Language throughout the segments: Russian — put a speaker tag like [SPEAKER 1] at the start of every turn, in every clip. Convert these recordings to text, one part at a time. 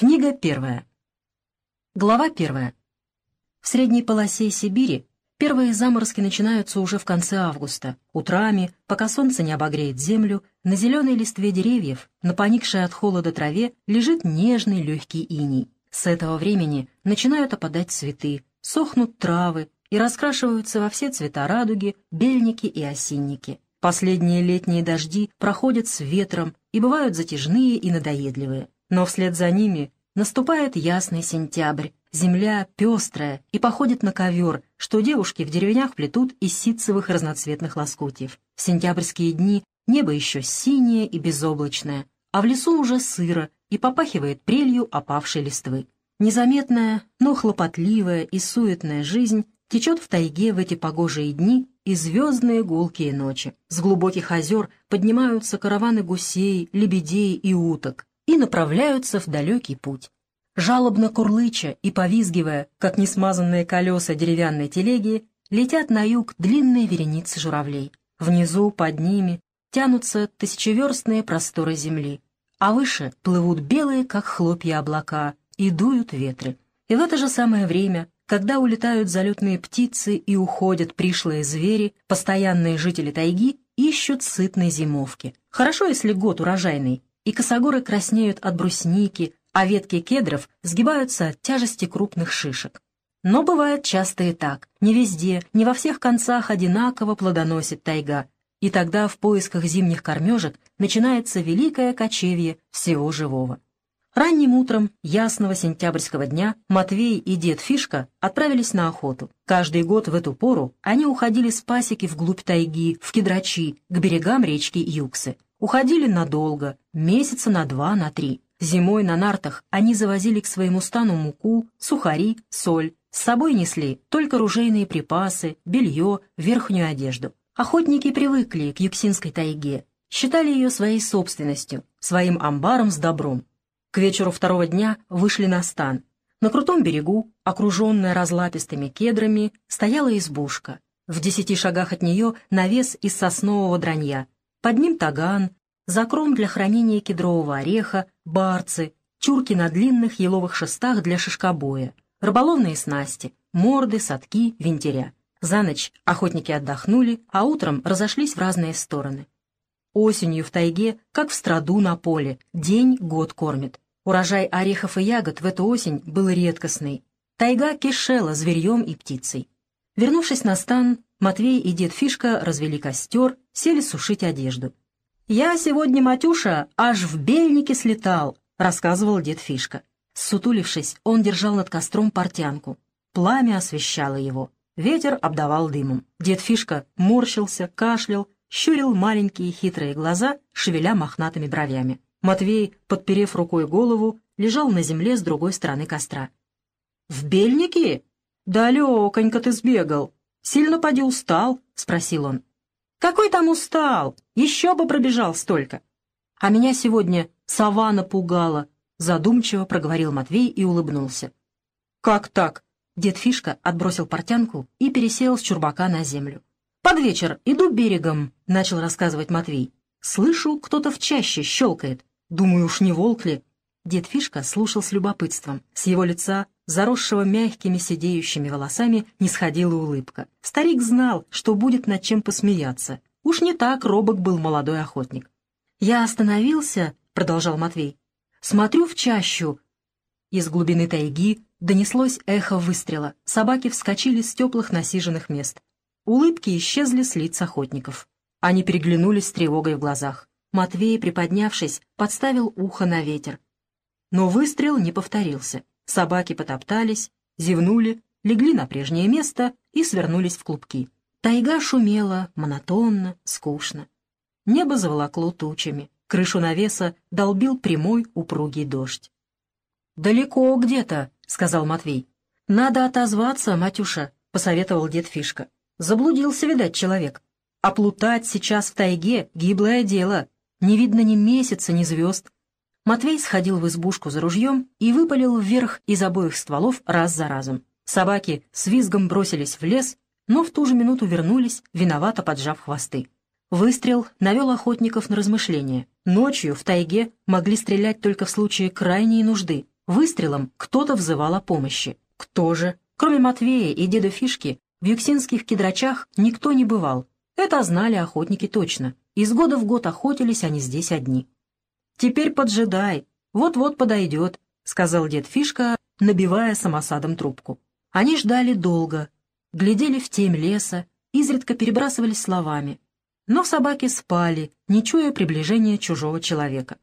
[SPEAKER 1] Книга первая. Глава первая. В средней полосе Сибири первые заморозки начинаются уже в конце августа. Утрами, пока солнце не обогреет землю, на зеленой листве деревьев, на поникшей от холода траве, лежит нежный легкий иней. С этого времени начинают опадать цветы, сохнут травы и раскрашиваются во все цвета радуги, бельники и осинники. Последние летние дожди проходят с ветром и бывают затяжные и надоедливые. Но вслед за ними наступает ясный сентябрь, земля пестрая и походит на ковер, что девушки в деревнях плетут из ситцевых разноцветных лоскутьев. В сентябрьские дни небо еще синее и безоблачное, а в лесу уже сыро и попахивает прелью опавшей листвы. Незаметная, но хлопотливая и суетная жизнь течет в тайге в эти погожие дни и звездные гулкие ночи. С глубоких озер поднимаются караваны гусей, лебедей и уток и направляются в далекий путь. Жалобно курлыча и повизгивая, как несмазанные колеса деревянной телеги, летят на юг длинные вереницы журавлей. Внизу, под ними, тянутся тысячеверстные просторы земли, а выше плывут белые, как хлопья облака, и дуют ветры. И в это же самое время, когда улетают залетные птицы и уходят пришлые звери, постоянные жители тайги ищут сытной зимовки. Хорошо, если год урожайный, и косогоры краснеют от брусники, а ветки кедров сгибаются от тяжести крупных шишек. Но бывает часто и так. Не везде, не во всех концах одинаково плодоносит тайга. И тогда в поисках зимних кормежек начинается великое кочевье всего живого. Ранним утром ясного сентябрьского дня Матвей и дед Фишка отправились на охоту. Каждый год в эту пору они уходили с пасеки вглубь тайги, в Кедрачи, к берегам речки Юксы. Уходили надолго, месяца на два, на три. Зимой на нартах они завозили к своему стану муку, сухари, соль. С собой несли только ружейные припасы, белье, верхнюю одежду. Охотники привыкли к Юксинской тайге, считали ее своей собственностью, своим амбаром с добром. К вечеру второго дня вышли на стан. На крутом берегу, окруженная разлапистыми кедрами, стояла избушка. В десяти шагах от нее навес из соснового дранья, под ним таган, закром для хранения кедрового ореха, барцы, чурки на длинных еловых шестах для шишкобоя, рыболовные снасти, морды, садки, винтеря. За ночь охотники отдохнули, а утром разошлись в разные стороны. Осенью в тайге, как в страду на поле, день год кормит. Урожай орехов и ягод в эту осень был редкостный. Тайга кишела зверьем и птицей. Вернувшись на стан, Матвей и дед Фишка развели костер, сели сушить одежду. «Я сегодня, Матюша, аж в бельнике слетал», — рассказывал дед Фишка. Сутулившись, он держал над костром портянку. Пламя освещало его. Ветер обдавал дымом. Дед Фишка морщился, кашлял, щурил маленькие хитрые глаза, шевеля мохнатыми бровями. Матвей, подперев рукой голову, лежал на земле с другой стороны костра. «В бельнике? Далеконько ты сбегал. «Сильно поди устал?» — спросил он. «Какой там устал? Еще бы пробежал столько!» «А меня сегодня сова напугала», — задумчиво проговорил Матвей и улыбнулся. «Как так?» — дед Фишка отбросил портянку и пересел с чурбака на землю. «Под вечер иду берегом», — начал рассказывать Матвей. «Слышу, кто-то в чаще щелкает. Думаю, уж не волк ли?» Дед Фишка слушал с любопытством. С его лица заросшего мягкими сидеющими волосами, не сходила улыбка. Старик знал, что будет над чем посмеяться. Уж не так робок был молодой охотник. «Я остановился», — продолжал Матвей. «Смотрю в чащу». Из глубины тайги донеслось эхо выстрела. Собаки вскочили с теплых насиженных мест. Улыбки исчезли с лиц охотников. Они переглянулись с тревогой в глазах. Матвей, приподнявшись, подставил ухо на ветер. Но выстрел не повторился. Собаки потоптались, зевнули, легли на прежнее место и свернулись в клубки. Тайга шумела, монотонно, скучно. Небо заволокло тучами, крышу навеса долбил прямой упругий дождь. «Далеко где-то», — сказал Матвей. «Надо отозваться, Матюша», — посоветовал дед Фишка. «Заблудился, видать, человек. А плутать сейчас в тайге — гиблое дело. Не видно ни месяца, ни звезд. Матвей сходил в избушку за ружьем и выпалил вверх из обоих стволов раз за разом. Собаки с визгом бросились в лес, но в ту же минуту вернулись, виновато поджав хвосты. Выстрел навел охотников на размышления. Ночью в тайге могли стрелять только в случае крайней нужды. Выстрелом кто-то взывал о помощи. Кто же? Кроме Матвея и деда Фишки, в юксинских кедрачах никто не бывал. Это знали охотники точно. Из года в год охотились они здесь одни. «Теперь поджидай, вот-вот подойдет», — сказал дед Фишка, набивая самосадом трубку. Они ждали долго, глядели в темь леса, изредка перебрасывались словами. Но собаки спали, не чуя приближения чужого человека.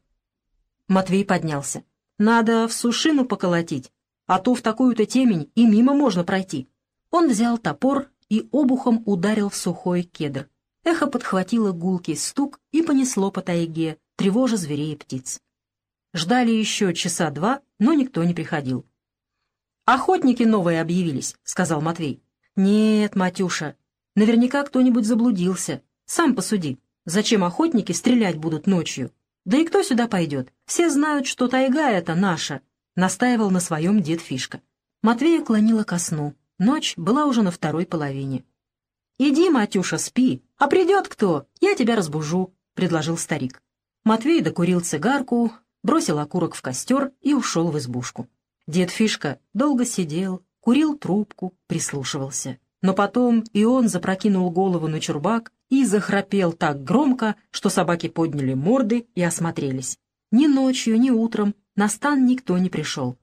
[SPEAKER 1] Матвей поднялся. «Надо в сушину поколотить, а то в такую-то темень и мимо можно пройти». Он взял топор и обухом ударил в сухой кедр. Эхо подхватило гулкий стук и понесло по тайге, тревожа зверей и птиц. Ждали еще часа два, но никто не приходил. «Охотники новые объявились», — сказал Матвей. «Нет, Матюша, наверняка кто-нибудь заблудился. Сам посуди. Зачем охотники стрелять будут ночью? Да и кто сюда пойдет? Все знают, что тайга эта наша», — настаивал на своем дед Фишка. Матвея клонила ко сну. Ночь была уже на второй половине. «Иди, Матюша, спи, а придет кто, я тебя разбужу», — предложил старик. Матвей докурил цигарку, бросил окурок в костер и ушел в избушку. Дед Фишка долго сидел, курил трубку, прислушивался. Но потом и он запрокинул голову на чурбак и захрапел так громко, что собаки подняли морды и осмотрелись. Ни ночью, ни утром на стан никто не пришел.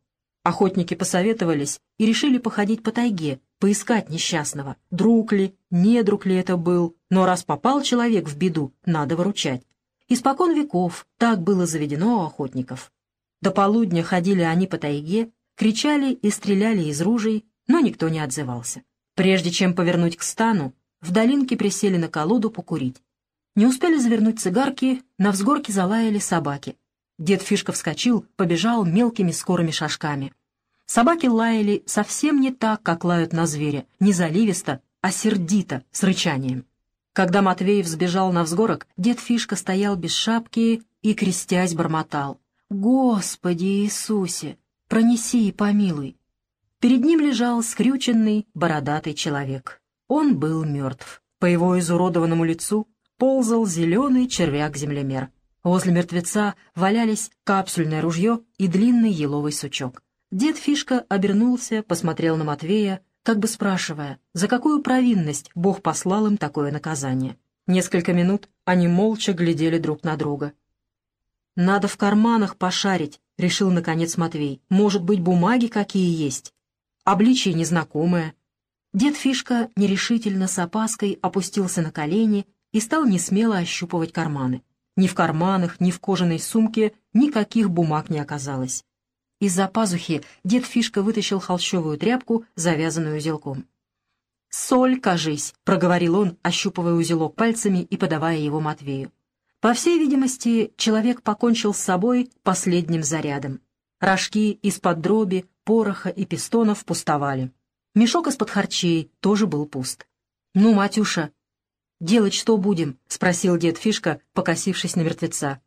[SPEAKER 1] Охотники посоветовались и решили походить по тайге, поискать несчастного. Друг ли, не друг ли это был, но раз попал человек в беду, надо выручать. Испокон веков так было заведено у охотников. До полудня ходили они по тайге, кричали и стреляли из ружей, но никто не отзывался. Прежде чем повернуть к стану, в долинке присели на колоду покурить. Не успели завернуть цигарки, на взгорке залаяли собаки. Дед Фишка вскочил, побежал мелкими скорыми шажками. Собаки лаяли совсем не так, как лают на зверя, не заливисто, а сердито, с рычанием. Когда Матвей взбежал на взгорок, дед Фишка стоял без шапки и, крестясь, бормотал. «Господи Иисусе! Пронеси и помилуй!» Перед ним лежал скрюченный, бородатый человек. Он был мертв. По его изуродованному лицу ползал зеленый червяк-землемер. Возле мертвеца валялись капсульное ружье и длинный еловый сучок. Дед Фишка обернулся, посмотрел на Матвея, как бы спрашивая, за какую провинность Бог послал им такое наказание. Несколько минут они молча глядели друг на друга. «Надо в карманах пошарить», — решил наконец Матвей. «Может быть, бумаги какие есть? Обличие незнакомое». Дед Фишка нерешительно с опаской опустился на колени и стал несмело ощупывать карманы. Ни в карманах, ни в кожаной сумке никаких бумаг не оказалось. Из-за пазухи дед Фишка вытащил холщовую тряпку, завязанную узелком. «Соль, кажись», — проговорил он, ощупывая узелок пальцами и подавая его Матвею. По всей видимости, человек покончил с собой последним зарядом. Рожки из-под дроби, пороха и пистонов пустовали. Мешок из-под харчей тоже был пуст. «Ну, Матюша, делать что будем?» — спросил дед Фишка, покосившись на мертвеца.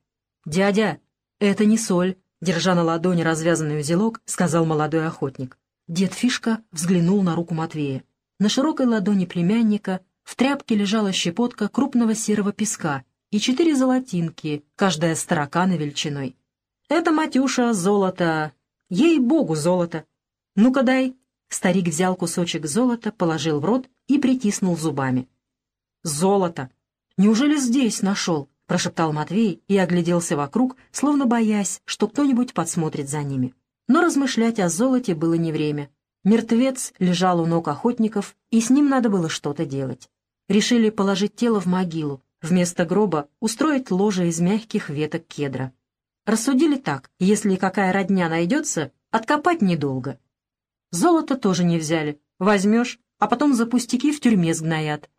[SPEAKER 1] «Дядя, это не соль», — держа на ладони развязанный узелок, сказал молодой охотник. Дед Фишка взглянул на руку Матвея. На широкой ладони племянника в тряпке лежала щепотка крупного серого песка, и четыре золотинки, каждая с таракана величиной. «Это, Матюша, золото! Ей-богу, золото! Ну-ка дай!» Старик взял кусочек золота, положил в рот и притиснул зубами. «Золото! Неужели здесь нашел?» — прошептал Матвей и огляделся вокруг, словно боясь, что кто-нибудь подсмотрит за ними. Но размышлять о золоте было не время. Мертвец лежал у ног охотников, и с ним надо было что-то делать. Решили положить тело в могилу, Вместо гроба устроить ложе из мягких веток кедра. Рассудили так, если какая родня найдется, откопать недолго. Золото тоже не взяли. Возьмешь, а потом за пустяки в тюрьме сгноят.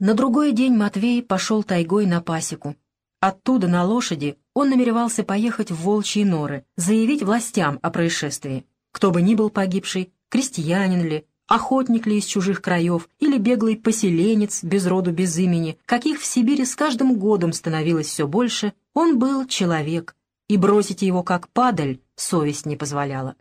[SPEAKER 1] На другой день Матвей пошел тайгой на пасеку. Оттуда на лошади он намеревался поехать в волчьи норы, заявить властям о происшествии. Кто бы ни был погибший, крестьянин ли, охотник ли из чужих краев или беглый поселенец без роду, без имени, каких в Сибири с каждым годом становилось все больше, он был человек, и бросить его как падаль совесть не позволяла.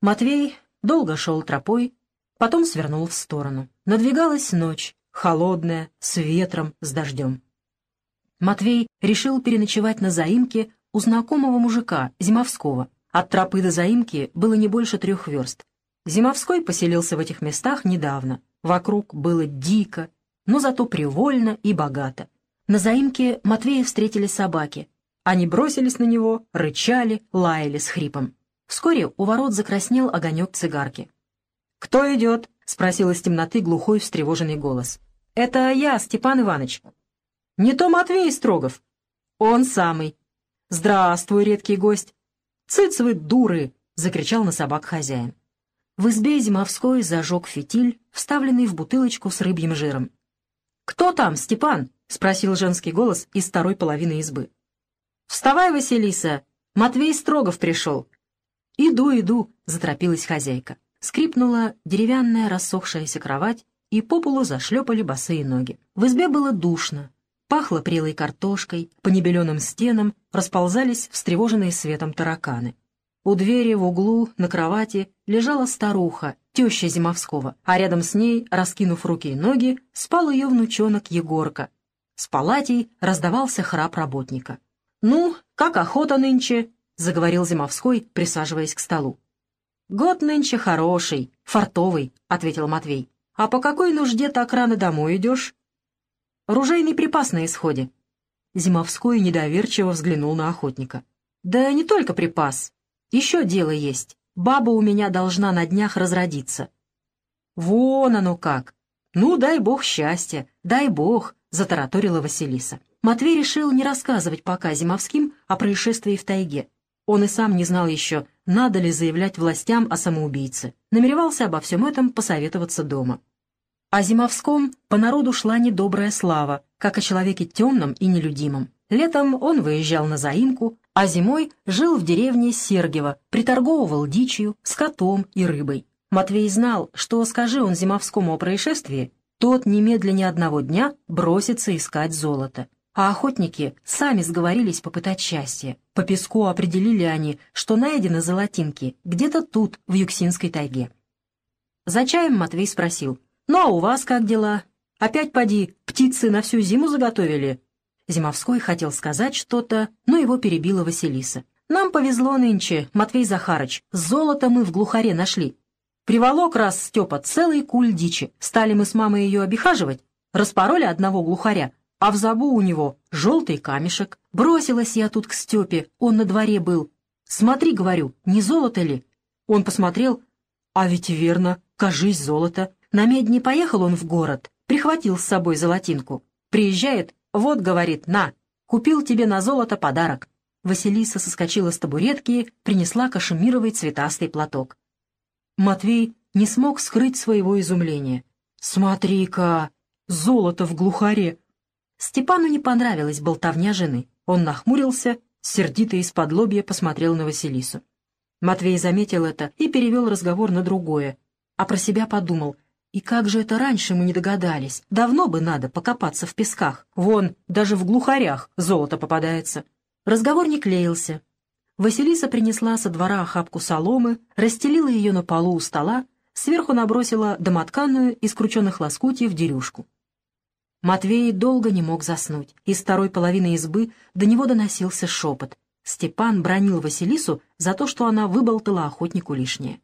[SPEAKER 1] Матвей долго шел тропой, потом свернул в сторону. Надвигалась ночь, холодная, с ветром, с дождем. Матвей решил переночевать на заимке у знакомого мужика, Зимовского. От тропы до заимки было не больше трех верст. Зимовской поселился в этих местах недавно. Вокруг было дико, но зато привольно и богато. На заимке Матвея встретили собаки. Они бросились на него, рычали, лаяли с хрипом. Вскоре у ворот закраснел огонек цигарки. «Кто идет?» — спросил из темноты глухой встревоженный голос. «Это я, Степан Иванович». «Не то Матвей Строгов». «Он самый». «Здравствуй, редкий гость». «Цыц вы, дуры!» — закричал на собак хозяин. В избе Зимовской зажег фитиль, вставленный в бутылочку с рыбьим жиром. «Кто там, Степан?» — спросил женский голос из второй половины избы. «Вставай, Василиса! Матвей Строгов пришел!» «Иду, иду!» — заторопилась хозяйка. Скрипнула деревянная рассохшаяся кровать, и по полу зашлепали босые ноги. В избе было душно. Пахло прелой картошкой, по небеленым стенам расползались встревоженные светом тараканы. У двери в углу на кровати лежала старуха, теща Зимовского, а рядом с ней, раскинув руки и ноги, спал ее внучонок Егорка. С палатей раздавался храп работника. «Ну, как охота нынче?» — заговорил Зимовской, присаживаясь к столу. «Год нынче хороший, фартовый», — ответил Матвей. «А по какой нужде так рано домой идешь?» «Ружейный припас на исходе». Зимовской недоверчиво взглянул на охотника. «Да не только припас. Еще дело есть. Баба у меня должна на днях разродиться». «Вон оно как! Ну, дай бог счастья, дай бог!» — затараторила Василиса. Матвей решил не рассказывать пока Зимовским о происшествии в тайге. Он и сам не знал еще, надо ли заявлять властям о самоубийце. Намеревался обо всем этом посоветоваться дома. О Зимовском по народу шла недобрая слава, как о человеке темном и нелюдимом. Летом он выезжал на заимку, а зимой жил в деревне Сергиево, приторговывал дичью, скотом и рыбой. Матвей знал, что скажи он Зимовскому о происшествии, тот немедленно одного дня бросится искать золото. А охотники сами сговорились попытать счастье. По песку определили они, что найдены золотинки где-то тут, в Юксинской тайге. За чаем Матвей спросил, «Ну а у вас как дела? Опять, поди, птицы на всю зиму заготовили?» Зимовской хотел сказать что-то, но его перебила Василиса. «Нам повезло нынче, Матвей Захарыч, золото мы в глухаре нашли. Приволок раз Степа целый куль дичи. Стали мы с мамой ее обихаживать, распороли одного глухаря, а в забу у него желтый камешек. Бросилась я тут к Степе, он на дворе был. Смотри, говорю, не золото ли? Он посмотрел, а ведь верно, кажись, золото. На медне поехал он в город, прихватил с собой золотинку. Приезжает, «Вот, — говорит, — на, купил тебе на золото подарок». Василиса соскочила с табуретки, принесла кашемировый цветастый платок. Матвей не смог скрыть своего изумления. «Смотри-ка, золото в глухаре!» Степану не понравилась болтовня жены. Он нахмурился, сердито из-под лобья посмотрел на Василису. Матвей заметил это и перевел разговор на другое, а про себя подумал, и как же это раньше мы не догадались? Давно бы надо покопаться в песках. Вон, даже в глухарях золото попадается. Разговор не клеился. Василиса принесла со двора охапку соломы, расстелила ее на полу у стола, сверху набросила домотканную из крученных лоскутьев дерюшку. Матвей долго не мог заснуть. Из второй половины избы до него доносился шепот. Степан бронил Василису за то, что она выболтала охотнику лишнее.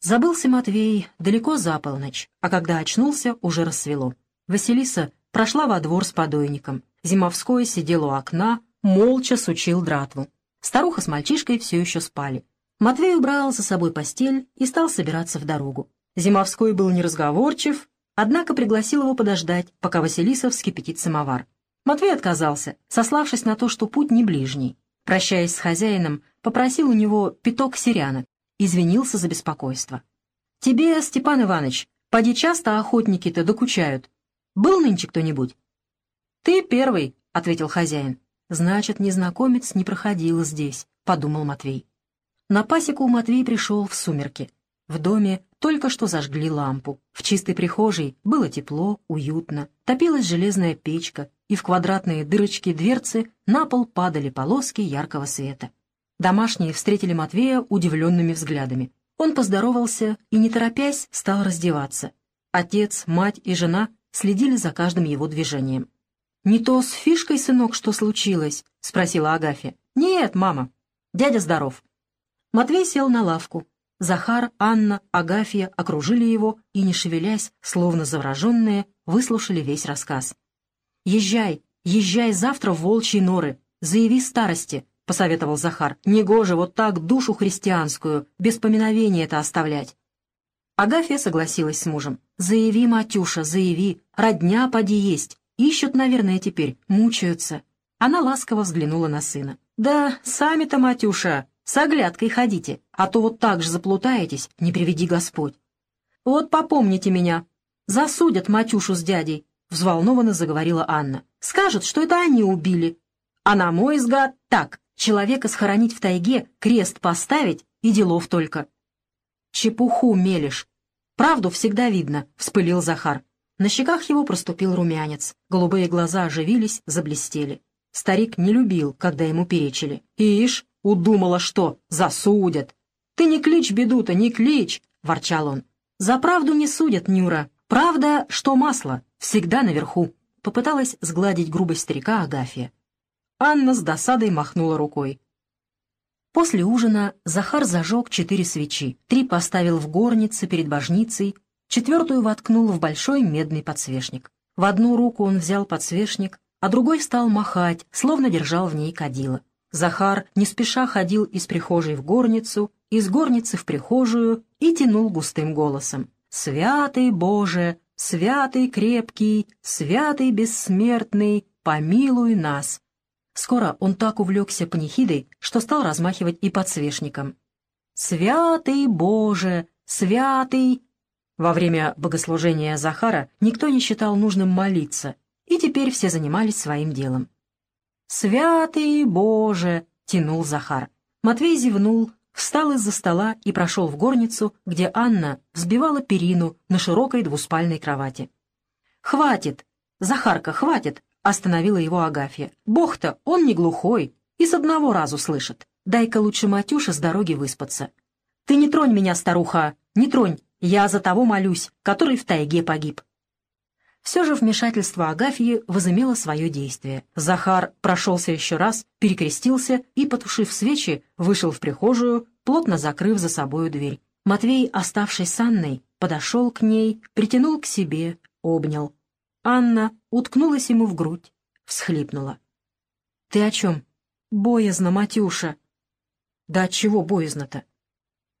[SPEAKER 1] Забылся Матвей далеко за полночь, а когда очнулся, уже рассвело. Василиса прошла во двор с подойником. Зимовской сидел у окна, молча сучил дратву. Старуха с мальчишкой все еще спали. Матвей убрал за собой постель и стал собираться в дорогу. Зимовской был неразговорчив, однако пригласил его подождать, пока Василиса вскипятит самовар. Матвей отказался, сославшись на то, что путь не ближний. Прощаясь с хозяином, попросил у него пяток серянок, извинился за беспокойство. «Тебе, Степан Иванович, поди часто охотники-то докучают. Был нынче кто-нибудь?» «Ты первый», — ответил хозяин. «Значит, незнакомец не проходил здесь», — подумал Матвей. На пасеку Матвей пришел в сумерки. В доме только что зажгли лампу. В чистой прихожей было тепло, уютно. Топилась железная печка, и в квадратные дырочки дверцы на пол падали полоски яркого света. Домашние встретили Матвея удивленными взглядами. Он поздоровался и, не торопясь, стал раздеваться. Отец, мать и жена следили за каждым его движением. «Не то с фишкой, сынок, что случилось?» — спросила Агафья. «Нет, мама. Дядя здоров». Матвей сел на лавку. Захар, Анна, Агафья окружили его и, не шевелясь, словно завороженные, выслушали весь рассказ. «Езжай, езжай завтра в волчьи норы, заяви старости», — посоветовал Захар. «Негоже вот так душу христианскую, без поминовения это оставлять». Агафья согласилась с мужем. «Заяви, Матюша, заяви, родня поди есть. Ищут, наверное, теперь, мучаются». Она ласково взглянула на сына. «Да, сами-то, Матюша, с оглядкой ходите, а то вот так же заплутаетесь, не приведи Господь». «Вот попомните меня. Засудят Матюшу с дядей», — взволнованно заговорила Анна. «Скажут, что это они убили. А на мой взгляд, так, человека схоронить в тайге, крест поставить и делов только». «Чепуху мелешь. Правду всегда видно», — вспылил Захар. На щеках его проступил румянец, голубые глаза оживились, заблестели. Старик не любил, когда ему перечили. «Ишь, удумала что, засудят!» «Ты не клич беду-то, не клич!» — ворчал он. «За правду не судят, Нюра. Правда, что масло, всегда наверху», — попыталась сгладить грубость старика Агафья. Анна с досадой махнула рукой. После ужина Захар зажег четыре свечи, три поставил в горнице перед божницей, четвертую воткнул в большой медный подсвечник. В одну руку он взял подсвечник, а другой стал махать, словно держал в ней кадила. Захар не спеша ходил из прихожей в горницу, из горницы в прихожую и тянул густым голосом. «Святый Боже, святый крепкий, святый бессмертный, помилуй нас!» Скоро он так увлекся панихидой, что стал размахивать и подсвечником. «Святый Боже! Святый!» Во время богослужения Захара никто не считал нужным молиться, и теперь все занимались своим делом. «Святый Боже!» — тянул Захар. Матвей зевнул, встал из-за стола и прошел в горницу, где Анна взбивала перину на широкой двуспальной кровати. «Хватит! Захарка, хватит!» — остановила его Агафья. «Бог-то, он не глухой и с одного разу слышит. Дай-ка лучше Матюше с дороги выспаться». «Ты не тронь меня, старуха, не тронь, я за того молюсь, который в тайге погиб». Все же вмешательство Агафьи возымело свое действие. Захар прошелся еще раз, перекрестился и, потушив свечи, вышел в прихожую, плотно закрыв за собою дверь. Матвей, оставшись с Анной, подошел к ней, притянул к себе, обнял. Анна уткнулась ему в грудь, всхлипнула. «Ты о чем?» «Боязно, Матюша». «Да от чего боязно-то?»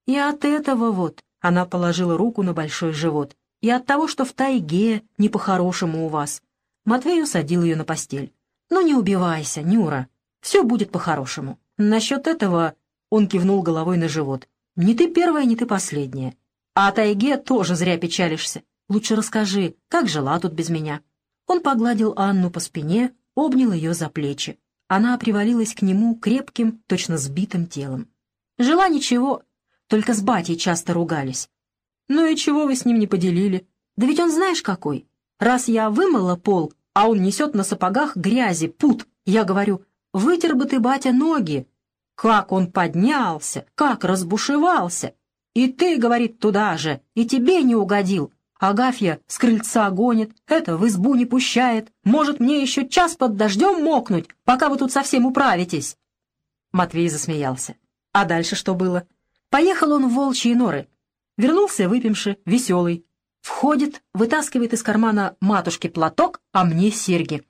[SPEAKER 1] «И от этого вот», — она положила руку на большой живот, «и от того, что в тайге не по-хорошему у вас». Матвей усадил ее на постель. «Ну не убивайся, Нюра, все будет по-хорошему. Насчет этого...» — он кивнул головой на живот. «Не ты первая, не ты последняя. А о тайге тоже зря печалишься. Лучше расскажи, как жила тут без меня?» Он погладил Анну по спине, обнял ее за плечи. Она привалилась к нему крепким, точно сбитым телом. «Жила ничего, только с батей часто ругались. Ну и чего вы с ним не поделили? Да ведь он знаешь какой. Раз я вымыла пол, а он несет на сапогах грязи, пут, я говорю, вытер бы ты, батя, ноги. Как он поднялся, как разбушевался. И ты, говорит, туда же, и тебе не угодил. Агафья с крыльца гонит, это в избу не пущает. Может, мне еще час под дождем мокнуть, пока вы тут совсем управитесь?» Матвей засмеялся. А дальше что было? Поехал он в волчьи норы. Вернулся выпивши, веселый. Входит, вытаскивает из кармана матушки платок, а мне серьги.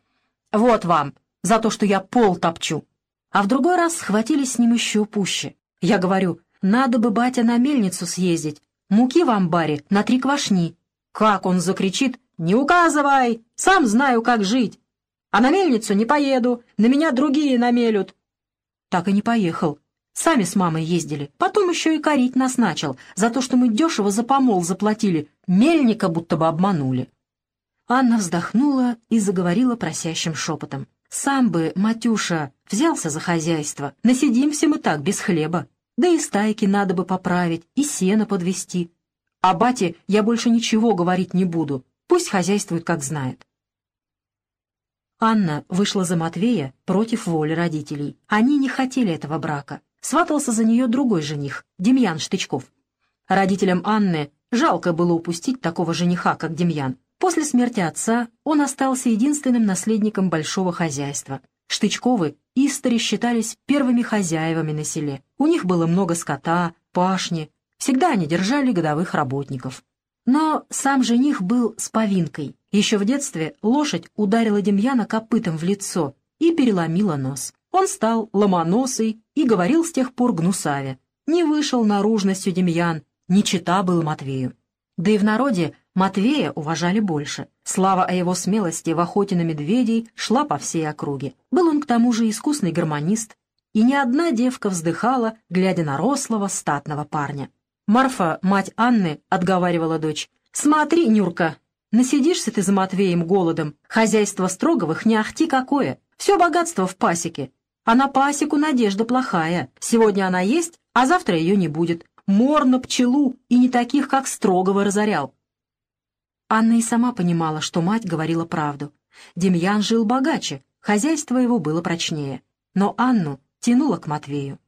[SPEAKER 1] «Вот вам, за то, что я пол топчу». А в другой раз схватились с ним еще пуще. Я говорю, надо бы, батя, на мельницу съездить. Муки в амбаре на три квашни. Как он закричит «Не указывай! Сам знаю, как жить! А на мельницу не поеду, на меня другие намелют!» Так и не поехал. Сами с мамой ездили. Потом еще и корить нас начал за то, что мы дешево за помол заплатили. Мельника будто бы обманули. Анна вздохнула и заговорила просящим шепотом. «Сам бы, Матюша, взялся за хозяйство. Насидимся мы так, без хлеба. Да и стайки надо бы поправить, и сено подвести. А бате я больше ничего говорить не буду. Пусть хозяйствует, как знает. Анна вышла за Матвея против воли родителей. Они не хотели этого брака. Сватался за нее другой жених, Демьян Штычков. Родителям Анны жалко было упустить такого жениха, как Демьян. После смерти отца он остался единственным наследником большого хозяйства. Штычковы истори считались первыми хозяевами на селе. У них было много скота, пашни. Всегда они держали годовых работников. Но сам жених был с повинкой. Еще в детстве лошадь ударила Демьяна копытом в лицо и переломила нос. Он стал ломоносый и говорил с тех пор гнусаве. Не вышел наружностью Демьян, не чита был Матвею. Да и в народе Матвея уважали больше. Слава о его смелости в охоте на медведей шла по всей округе. Был он к тому же искусный гармонист, и ни одна девка вздыхала, глядя на рослого статного парня. Марфа, мать Анны, отговаривала дочь. «Смотри, Нюрка, насидишься ты за Матвеем голодом. Хозяйство Строговых не ахти какое. Все богатство в пасеке. А на пасеку надежда плохая. Сегодня она есть, а завтра ее не будет. Мор на пчелу и не таких, как Строгова, разорял. Анна и сама понимала, что мать говорила правду. Демьян жил богаче, хозяйство его было прочнее. Но Анну тянуло к Матвею.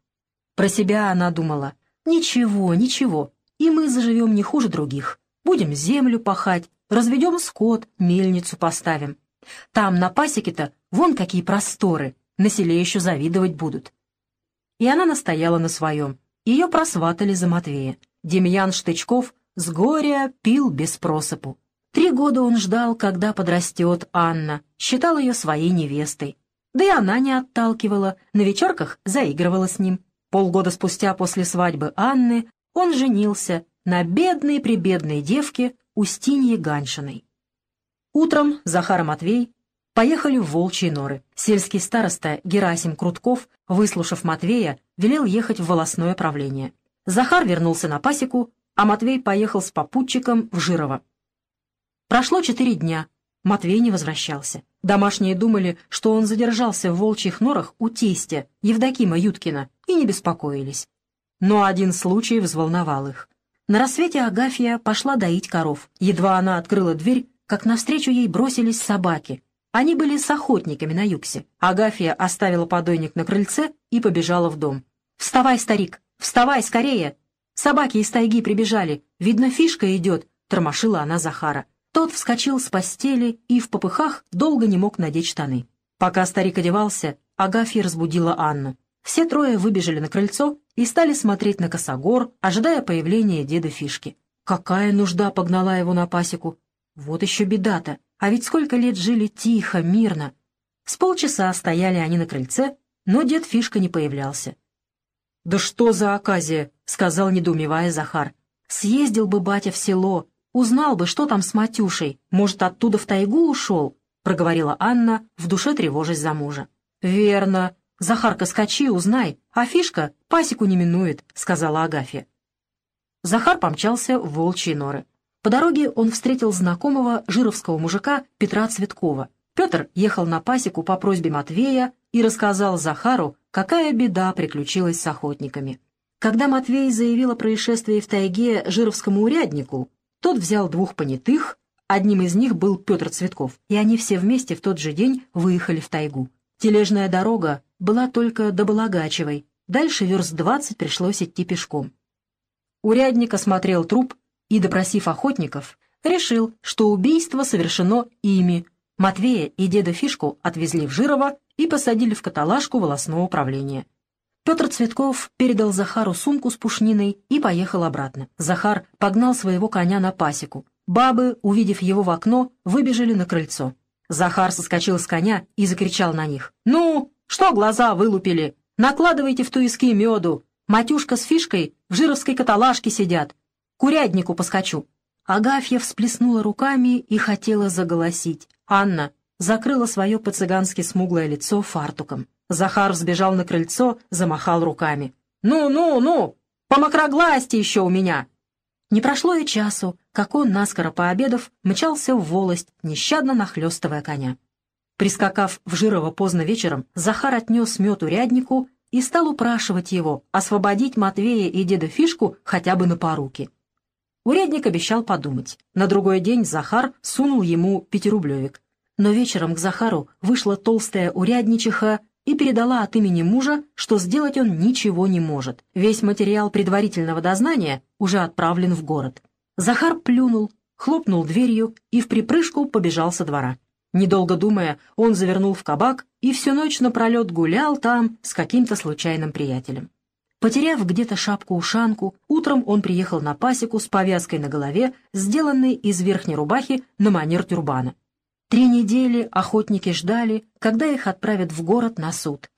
[SPEAKER 1] Про себя она думала, «Ничего, ничего, и мы заживем не хуже других. Будем землю пахать, разведем скот, мельницу поставим. Там на пасеке-то вон какие просторы, на селе еще завидовать будут». И она настояла на своем. Ее просватали за Матвея. Демьян Штычков с горя пил без просыпу. Три года он ждал, когда подрастет Анна, считал ее своей невестой. Да и она не отталкивала, на вечерках заигрывала с ним. Полгода спустя после свадьбы Анны он женился на бедной-прибедной девке Устинье Ганшиной. Утром Захар Матвей поехали в Волчьи норы. Сельский староста Герасим Крутков, выслушав Матвея, велел ехать в волосное правление. Захар вернулся на пасеку, а Матвей поехал с попутчиком в Жирово. Прошло четыре дня. Матвей не возвращался. Домашние думали, что он задержался в волчьих норах у тестя, Евдокима Юткина, и не беспокоились. Но один случай взволновал их. На рассвете Агафья пошла доить коров. Едва она открыла дверь, как навстречу ей бросились собаки. Они были с охотниками на юксе. Агафья оставила подойник на крыльце и побежала в дом. «Вставай, старик! Вставай скорее! Собаки из тайги прибежали. Видно, фишка идет!» — тормошила она Захара. Тот вскочил с постели и в попыхах долго не мог надеть штаны. Пока старик одевался, Агафья разбудила Анну. Все трое выбежали на крыльцо и стали смотреть на косогор, ожидая появления деда Фишки. Какая нужда погнала его на пасеку? Вот еще беда-то. А ведь сколько лет жили тихо, мирно. С полчаса стояли они на крыльце, но дед Фишка не появлялся. «Да что за оказия?» — сказал, недоумевая Захар. «Съездил бы батя в село, Узнал бы, что там с Матюшей. Может, оттуда в тайгу ушел?» — проговорила Анна, в душе тревожась за мужа. «Верно. Захарка, скачи, узнай. А фишка пасеку не минует», — сказала Агафья. Захар помчался в волчьи норы. По дороге он встретил знакомого жировского мужика Петра Цветкова. Петр ехал на пасеку по просьбе Матвея и рассказал Захару, какая беда приключилась с охотниками. Когда Матвей заявил о происшествии в тайге жировскому уряднику, тот взял двух понятых, одним из них был Петр Цветков, и они все вместе в тот же день выехали в тайгу. Тележная дорога была только до Балагачевой, дальше верст двадцать пришлось идти пешком. Урядник осмотрел труп и, допросив охотников, решил, что убийство совершено ими. Матвея и деда Фишку отвезли в Жирово и посадили в каталажку волосного управления. Петр Цветков передал Захару сумку с пушниной и поехал обратно. Захар погнал своего коня на пасеку. Бабы, увидев его в окно, выбежали на крыльцо. Захар соскочил с коня и закричал на них. «Ну, что глаза вылупили? Накладывайте в туиски меду. Матюшка с фишкой в жировской каталажке сидят. Куряднику поскочу». Агафья всплеснула руками и хотела заголосить. Анна закрыла свое по-цыгански смуглое лицо фартуком. Захар взбежал на крыльцо, замахал руками. «Ну, ну, ну! Помокрогласти еще у меня!» Не прошло и часу, как он, наскоро пообедав, мчался в волость, нещадно нахлестывая коня. Прискакав в Жирово поздно вечером, Захар отнес мед уряднику и стал упрашивать его освободить Матвея и деда Фишку хотя бы на поруки. Урядник обещал подумать. На другой день Захар сунул ему пятирублевик. Но вечером к Захару вышла толстая урядничиха и передала от имени мужа, что сделать он ничего не может. Весь материал предварительного дознания уже отправлен в город. Захар плюнул, хлопнул дверью и в припрыжку побежал со двора. Недолго думая, он завернул в кабак и всю ночь напролет гулял там с каким-то случайным приятелем. Потеряв где-то шапку-ушанку, утром он приехал на пасеку с повязкой на голове, сделанной из верхней рубахи на манер тюрбана. Три недели охотники ждали, когда их отправят в город на суд.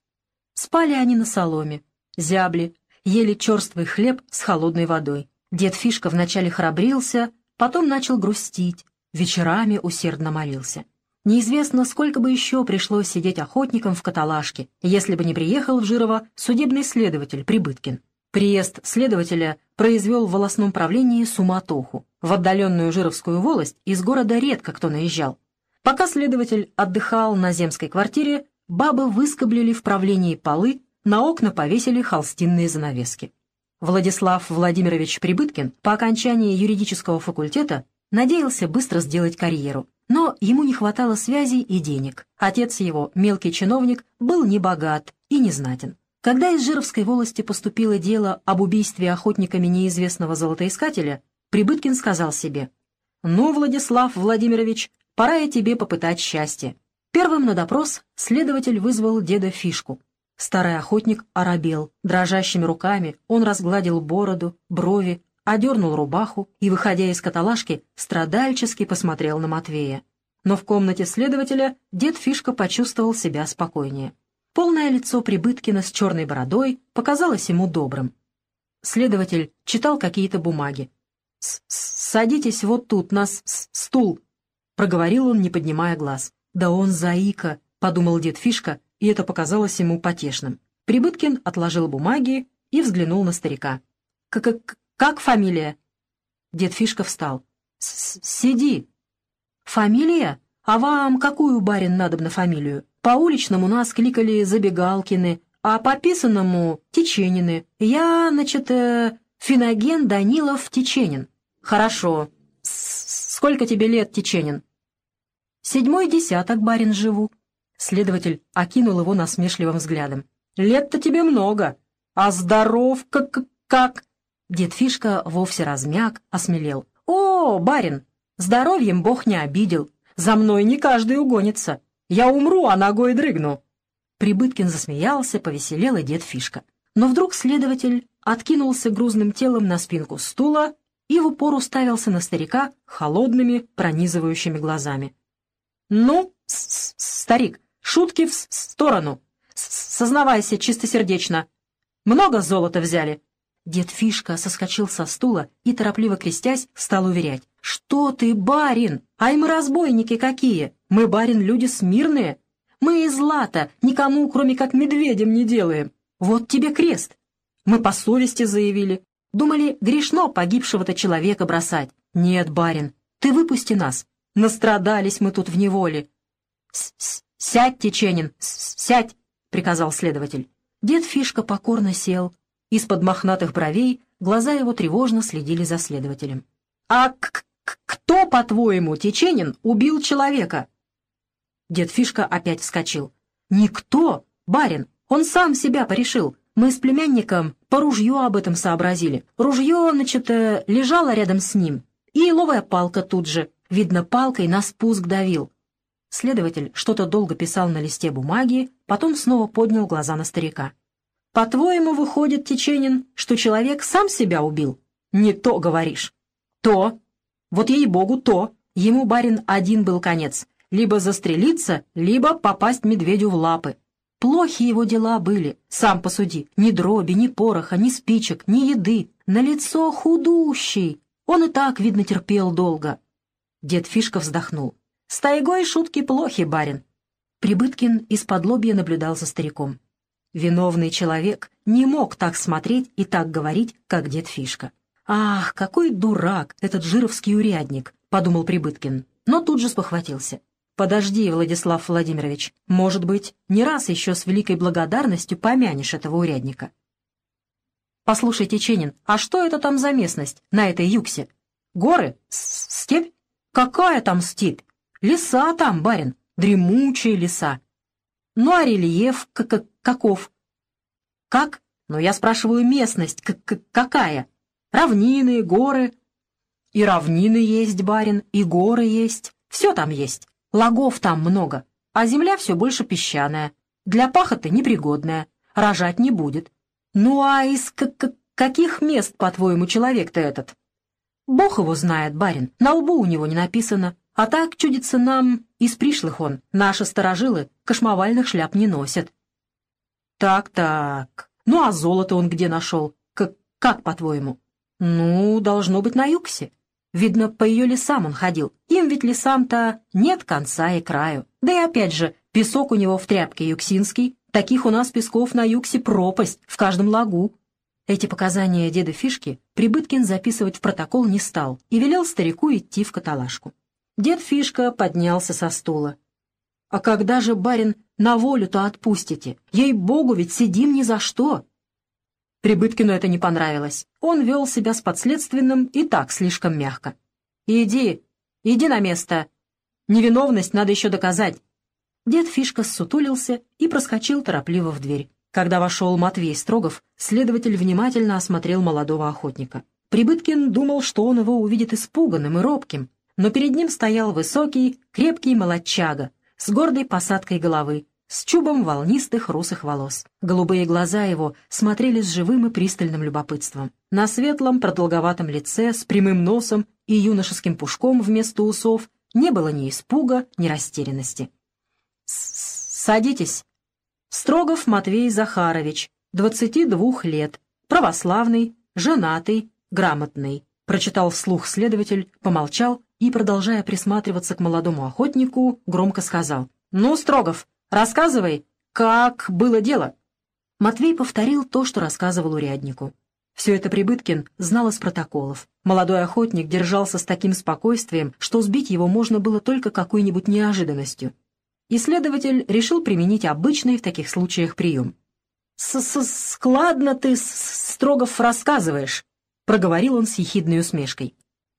[SPEAKER 1] Спали они на соломе, зябли, ели черствый хлеб с холодной водой. Дед Фишка вначале храбрился, потом начал грустить, вечерами усердно молился. Неизвестно, сколько бы еще пришлось сидеть охотникам в каталажке, если бы не приехал в Жирово судебный следователь Прибыткин. Приезд следователя произвел в волосном правлении суматоху. В отдаленную Жировскую волость из города редко кто наезжал. Пока следователь отдыхал на земской квартире, бабы выскоблили в правлении полы, на окна повесили холстинные занавески. Владислав Владимирович Прибыткин по окончании юридического факультета надеялся быстро сделать карьеру. Но ему не хватало связей и денег. Отец его, мелкий чиновник, был не богат и не знатен. Когда из Жировской волости поступило дело об убийстве охотниками неизвестного золотоискателя, Прибыткин сказал себе, «Ну, Владислав Владимирович, пора и тебе попытать счастье». Первым на допрос следователь вызвал деда Фишку. Старый охотник оробел. Дрожащими руками он разгладил бороду, брови, одернул рубаху и, выходя из каталажки, страдальчески посмотрел на Матвея. Но в комнате следователя дед Фишка почувствовал себя спокойнее. Полное лицо Прибыткина с черной бородой показалось ему добрым. Следователь читал какие-то бумаги. «Садитесь вот тут, на стул», — проговорил он, не поднимая глаз. «Да он заика», — подумал дед Фишка, и это показалось ему потешным. Прибыткин отложил бумаги и взглянул на старика. «Как как фамилия?» Дед Фишка встал. «Сиди». «Фамилия? А вам какую, барин, надо на фамилию? По уличному нас кликали Забегалкины, а по писанному — Теченины. Я, значит, э, Финоген Данилов Теченин. Хорошо. С Сколько тебе лет, Теченин?» «Седьмой десяток, барин, живу». Следователь окинул его насмешливым взглядом. «Лет-то тебе много. А здоров как... как...» Дед Фишка вовсе размяк, осмелел. «О, барин, здоровьем бог не обидел. За мной не каждый угонится. Я умру, а ногой дрыгну». Прибыткин засмеялся, повеселел и дед Фишка. Но вдруг следователь откинулся грузным телом на спинку стула и в упор уставился на старика холодными, пронизывающими глазами. «Ну, старик, шутки в сторону. Сознавайся чистосердечно. Много золота взяли?» Дед Фишка соскочил со стула и, торопливо крестясь, стал уверять. «Что ты, барин? Ай мы разбойники какие! Мы, барин, люди смирные! Мы и злата никому, кроме как медведям, не делаем! Вот тебе крест! Мы по совести заявили. Думали, грешно погибшего-то человека бросать. Нет, барин, ты выпусти нас. Настрадались мы тут в неволе». С -с «Сядь, Теченин, сядь!» — приказал следователь. Дед Фишка покорно сел, из-под мохнатых бровей глаза его тревожно следили за следователем. «А к -к кто, по-твоему, Теченин, убил человека?» Дед Фишка опять вскочил. «Никто, барин, он сам себя порешил. Мы с племянником по ружью об этом сообразили. Ружье, значит, э, лежало рядом с ним. И еловая палка тут же. Видно, палкой на спуск давил». Следователь что-то долго писал на листе бумаги, потом снова поднял глаза на старика. По-твоему, выходит, Теченин, что человек сам себя убил? Не то говоришь. То. Вот ей-богу, то. Ему, барин, один был конец. Либо застрелиться, либо попасть медведю в лапы. Плохи его дела были, сам посуди. Ни дроби, ни пороха, ни спичек, ни еды. На лицо худущий. Он и так, видно, терпел долго. Дед Фишка вздохнул. «С тайгой шутки плохи, барин». Прибыткин из-под наблюдал за стариком. Виновный человек не мог так смотреть и так говорить, как дед Фишка. «Ах, какой дурак этот жировский урядник!» — подумал Прибыткин, но тут же спохватился. «Подожди, Владислав Владимирович, может быть, не раз еще с великой благодарностью помянешь этого урядника». «Послушай, Теченин, а что это там за местность на этой юксе? Горы? С степь? Какая там степь? Леса там, барин, дремучие леса. Ну а рельеф как каков? Как? Но я спрашиваю местность, как какая? Равнины, горы. И равнины есть, барин, и горы есть. Все там есть. Лагов там много, а земля все больше песчаная. Для пахоты непригодная, рожать не будет. Ну а из каких мест, по-твоему, человек-то этот? Бог его знает, барин, на лбу у него не написано. А так, чудится нам, из пришлых он, наши старожилы, кошмовальных шляп не носят. Так-так, ну а золото он где нашел? Как, как по-твоему? Ну, должно быть на Юксе. Видно, по ее лесам он ходил. Им ведь лесам-то нет конца и краю. Да и опять же, песок у него в тряпке юксинский. Таких у нас песков на Юксе пропасть, в каждом лагу. Эти показания деда Фишки Прибыткин записывать в протокол не стал и велел старику идти в каталажку. Дед Фишка поднялся со стула. «А когда же, барин, на волю-то отпустите? Ей-богу, ведь сидим ни за что!» Прибыткину это не понравилось. Он вел себя с подследственным и так слишком мягко. «Иди, иди на место. Невиновность надо еще доказать». Дед Фишка ссутулился и проскочил торопливо в дверь. Когда вошел Матвей Строгов, следователь внимательно осмотрел молодого охотника. Прибыткин думал, что он его увидит испуганным и робким, но перед ним стоял высокий, крепкий молодчага с гордой посадкой головы, с чубом волнистых русых волос. Голубые глаза его смотрели с живым и пристальным любопытством. На светлом продолговатом лице с прямым носом и юношеским пушком вместо усов не было ни испуга, ни растерянности. «Садитесь!» Строгов Матвей Захарович, 22 лет, православный, женатый, грамотный. Прочитал вслух следователь, помолчал и, продолжая присматриваться к молодому охотнику, громко сказал. «Ну, Строгов, Рассказывай, как было дело?» Матвей повторил то, что рассказывал уряднику. Все это Прибыткин знал из протоколов. Молодой охотник держался с таким спокойствием, что сбить его можно было только какой-нибудь неожиданностью. Исследователь решил применить обычный в таких случаях прием. С -с «Складно ты, Строгов, рассказываешь», — проговорил он с ехидной усмешкой.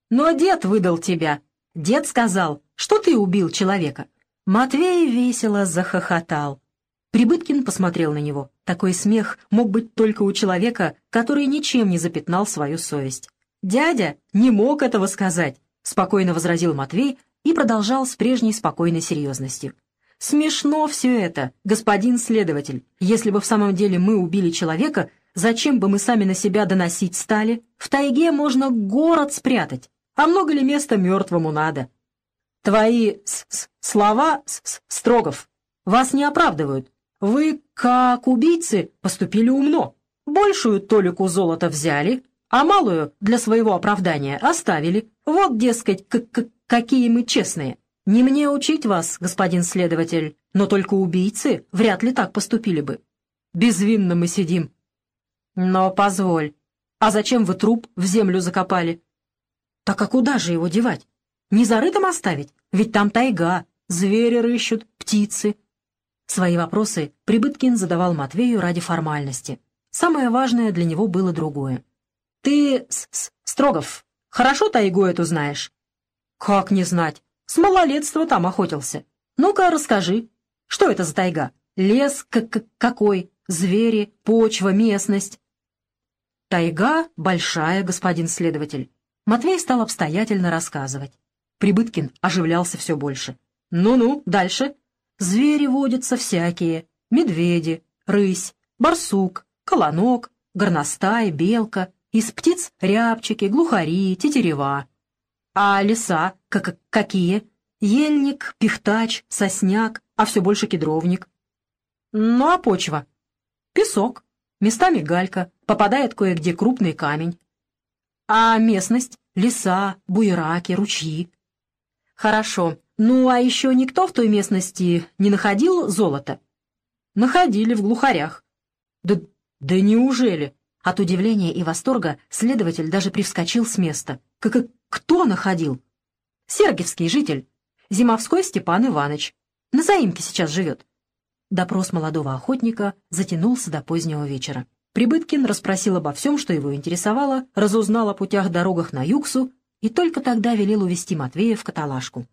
[SPEAKER 1] «Но дед выдал тебя. Дед сказал, что ты убил человека. Матвей весело захохотал. Прибыткин посмотрел на него. Такой смех мог быть только у человека, который ничем не запятнал свою совесть. «Дядя не мог этого сказать», — спокойно возразил Матвей и продолжал с прежней спокойной серьезностью. «Смешно все это, господин следователь. Если бы в самом деле мы убили человека, зачем бы мы сами на себя доносить стали? В тайге можно город спрятать, а много ли места мертвому надо? Твои с -с слова, с -с Строгов, вас не оправдывают. Вы, как убийцы, поступили умно. Большую толику золота взяли, а малую для своего оправдания оставили. Вот, дескать, к -к какие мы честные. Не мне учить вас, господин следователь, но только убийцы вряд ли так поступили бы. Безвинно мы сидим. Но позволь, а зачем вы труп в землю закопали? Так а куда же его девать? Не зарытым оставить? Ведь там тайга, звери рыщут, птицы. Свои вопросы Прибыткин задавал Матвею ради формальности. Самое важное для него было другое. «Ты, с -с Строгов, хорошо тайгу эту знаешь?» «Как не знать? С малолетства там охотился. Ну-ка, расскажи, что это за тайга? Лес как какой? Звери, почва, местность?» «Тайга большая, господин следователь». Матвей стал обстоятельно рассказывать. Прибыткин оживлялся все больше. «Ну-ну, дальше. Звери водятся всякие. Медведи, рысь, барсук, колонок, горностай, белка. Из птиц рябчики, глухари, тетерева. А леса как какие? Ельник, пихтач, сосняк, а все больше кедровник. Ну а почва? Песок, местами галька, попадает кое-где крупный камень. А местность? Леса, буераки, ручьи. Хорошо. Ну, а еще никто в той местности не находил золото? Находили в глухарях. Да, да неужели? От удивления и восторга следователь даже привскочил с места. Как кто находил? Сергиевский житель. Зимовской Степан Иванович. На заимке сейчас живет. Допрос молодого охотника затянулся до позднего вечера. Прибыткин расспросил обо всем, что его интересовало, разузнал о путях-дорогах на Юксу и только тогда велел увести Матвея в каталажку.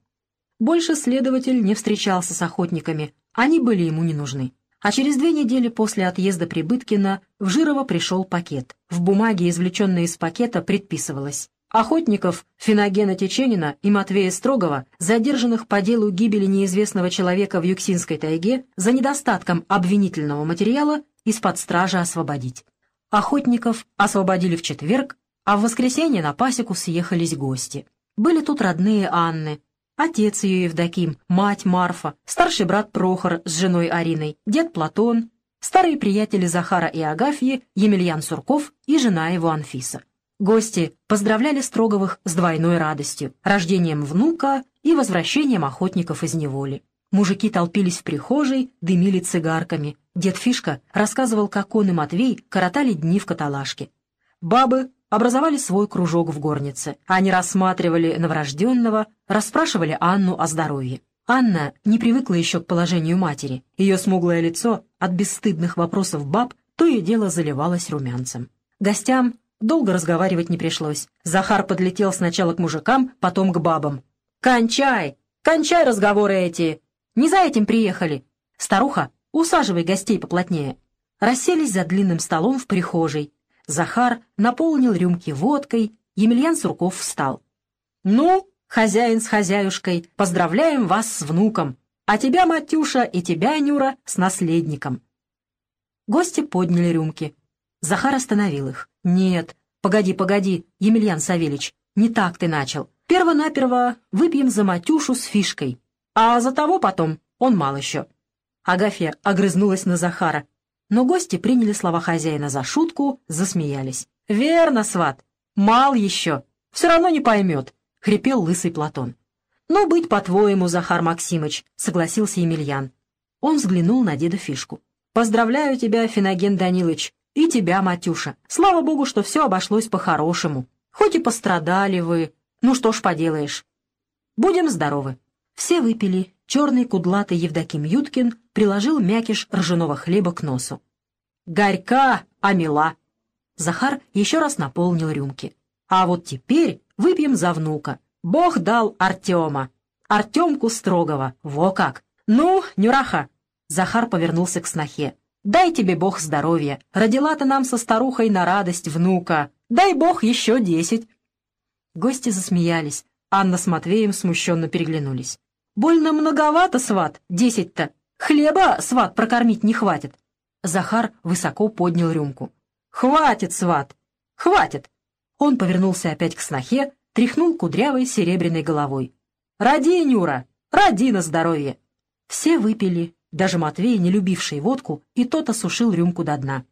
[SPEAKER 1] Больше следователь не встречался с охотниками, они были ему не нужны. А через две недели после отъезда Прибыткина в Жирово пришел пакет. В бумаге, извлеченной из пакета, предписывалось охотников Финогена Теченина и Матвея Строгова, задержанных по делу гибели неизвестного человека в Юксинской тайге, за недостатком обвинительного материала из-под стражи освободить. Охотников освободили в четверг, а в воскресенье на пасеку съехались гости. Были тут родные Анны, отец ее Евдоким, мать Марфа, старший брат Прохор с женой Ариной, дед Платон, старые приятели Захара и Агафьи, Емельян Сурков и жена его Анфиса. Гости поздравляли Строговых с двойной радостью, рождением внука и возвращением охотников из неволи. Мужики толпились в прихожей, дымили цигарками. Дед Фишка рассказывал, как он и Матвей коротали дни в каталажке. Бабы образовали свой кружок в горнице. Они рассматривали новорожденного, расспрашивали Анну о здоровье. Анна не привыкла еще к положению матери. Ее смуглое лицо от бесстыдных вопросов баб то и дело заливалось румянцем. Гостям долго разговаривать не пришлось. Захар подлетел сначала к мужикам, потом к бабам. «Кончай! Кончай разговоры эти! Не за этим приехали! Старуха, усаживай гостей поплотнее!» Расселись за длинным столом в прихожей. Захар наполнил рюмки водкой, Емельян Сурков встал. «Ну, хозяин с хозяюшкой, поздравляем вас с внуком, а тебя, Матюша, и тебя, Нюра, с наследником». Гости подняли рюмки. Захар остановил их. «Нет, погоди, погоди, Емельян Савельич, не так ты начал. Перво-наперво выпьем за Матюшу с фишкой, а за того потом он мал еще». Агафья огрызнулась на Захара, но гости приняли слова хозяина за шутку, засмеялись. «Верно, сват, мал еще, все равно не поймет», — хрипел лысый Платон. «Ну, быть по-твоему, Захар Максимыч», — согласился Емельян. Он взглянул на деда Фишку. «Поздравляю тебя, Феноген Данилыч, и тебя, Матюша. Слава богу, что все обошлось по-хорошему. Хоть и пострадали вы, ну что ж поделаешь. Будем здоровы». Все выпили. Черный кудлатый Евдоким Юткин приложил мякиш ржаного хлеба к носу. «Горька, а мила!» Захар еще раз наполнил рюмки. «А вот теперь выпьем за внука. Бог дал Артема. Артемку Строгова. Во как! Ну, Нюраха!» Захар повернулся к снохе. «Дай тебе Бог здоровья. Родила-то нам со старухой на радость внука. Дай Бог еще десять». Гости засмеялись. Анна с Матвеем смущенно переглянулись. «Больно многовато, сват, десять-то. Хлеба, сват, прокормить не хватит». Захар высоко поднял рюмку. «Хватит, сват! Хватит!» Он повернулся опять к снохе, тряхнул кудрявой серебряной головой. «Роди, Нюра! Роди на здоровье!» Все выпили, даже Матвей, не любивший водку, и тот осушил рюмку до дна.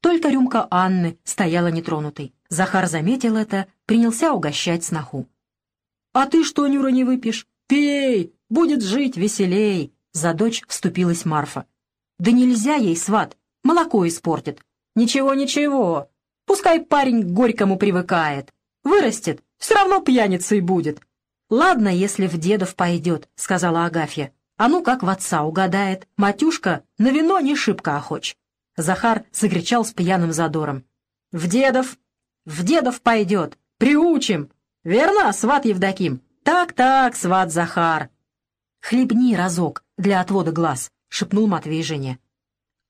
[SPEAKER 1] Только рюмка Анны стояла нетронутой. Захар заметил это, принялся угощать сноху. «А ты что, Нюра, не выпьешь? Пей! Будет жить веселей!» За дочь вступилась Марфа. «Да нельзя ей, сват, молоко испортит». «Ничего-ничего, пускай парень к горькому привыкает. Вырастет, все равно пьяницей будет». «Ладно, если в дедов пойдет», — сказала Агафья. «А ну как в отца угадает. Матюшка на вино не шибко охоч». Захар закричал с пьяным задором. «В дедов! В дедов пойдет! Приучим! Верно, сват Евдоким?» «Так-так, сват Захар!» «Хлебни разок для отвода глаз», — шепнул Матвей жене.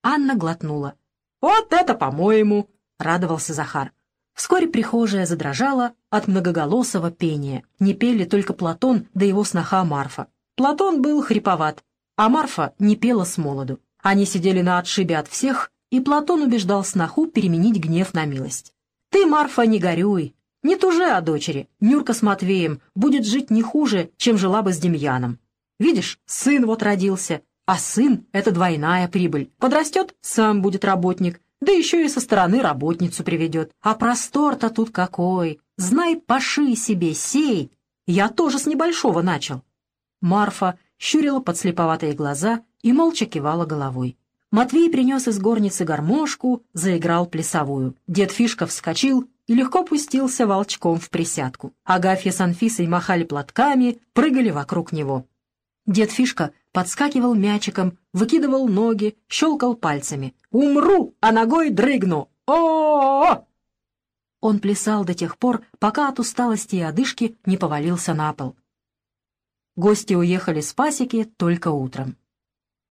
[SPEAKER 1] Анна глотнула. «Вот это, по-моему!» — радовался Захар. Вскоре прихожая задрожала от многоголосого пения. Не пели только Платон да его сноха Марфа. Платон был хриповат, а Марфа не пела с молоду. Они сидели на отшибе от всех, и Платон убеждал сноху переменить гнев на милость. «Ты, Марфа, не горюй, не туже о дочери. Нюрка с Матвеем будет жить не хуже, чем жила бы с Демьяном. Видишь, сын вот родился, а сын — это двойная прибыль. Подрастет — сам будет работник, да еще и со стороны работницу приведет. А простор-то тут какой! Знай, паши себе, сей! Я тоже с небольшого начал. Марфа щурила подслеповатые глаза и молча кивала головой. Матвей принес из горницы гармошку, заиграл плясовую. Дед Фишка вскочил и легко пустился волчком в присядку. Агафья с Анфисой махали платками, прыгали вокруг него. Дед Фишка подскакивал мячиком, выкидывал ноги, щелкал пальцами. «Умру, а ногой дрыгну! о, -о, Он плясал до тех пор, пока от усталости и одышки не повалился на пол. Гости уехали с пасеки только утром.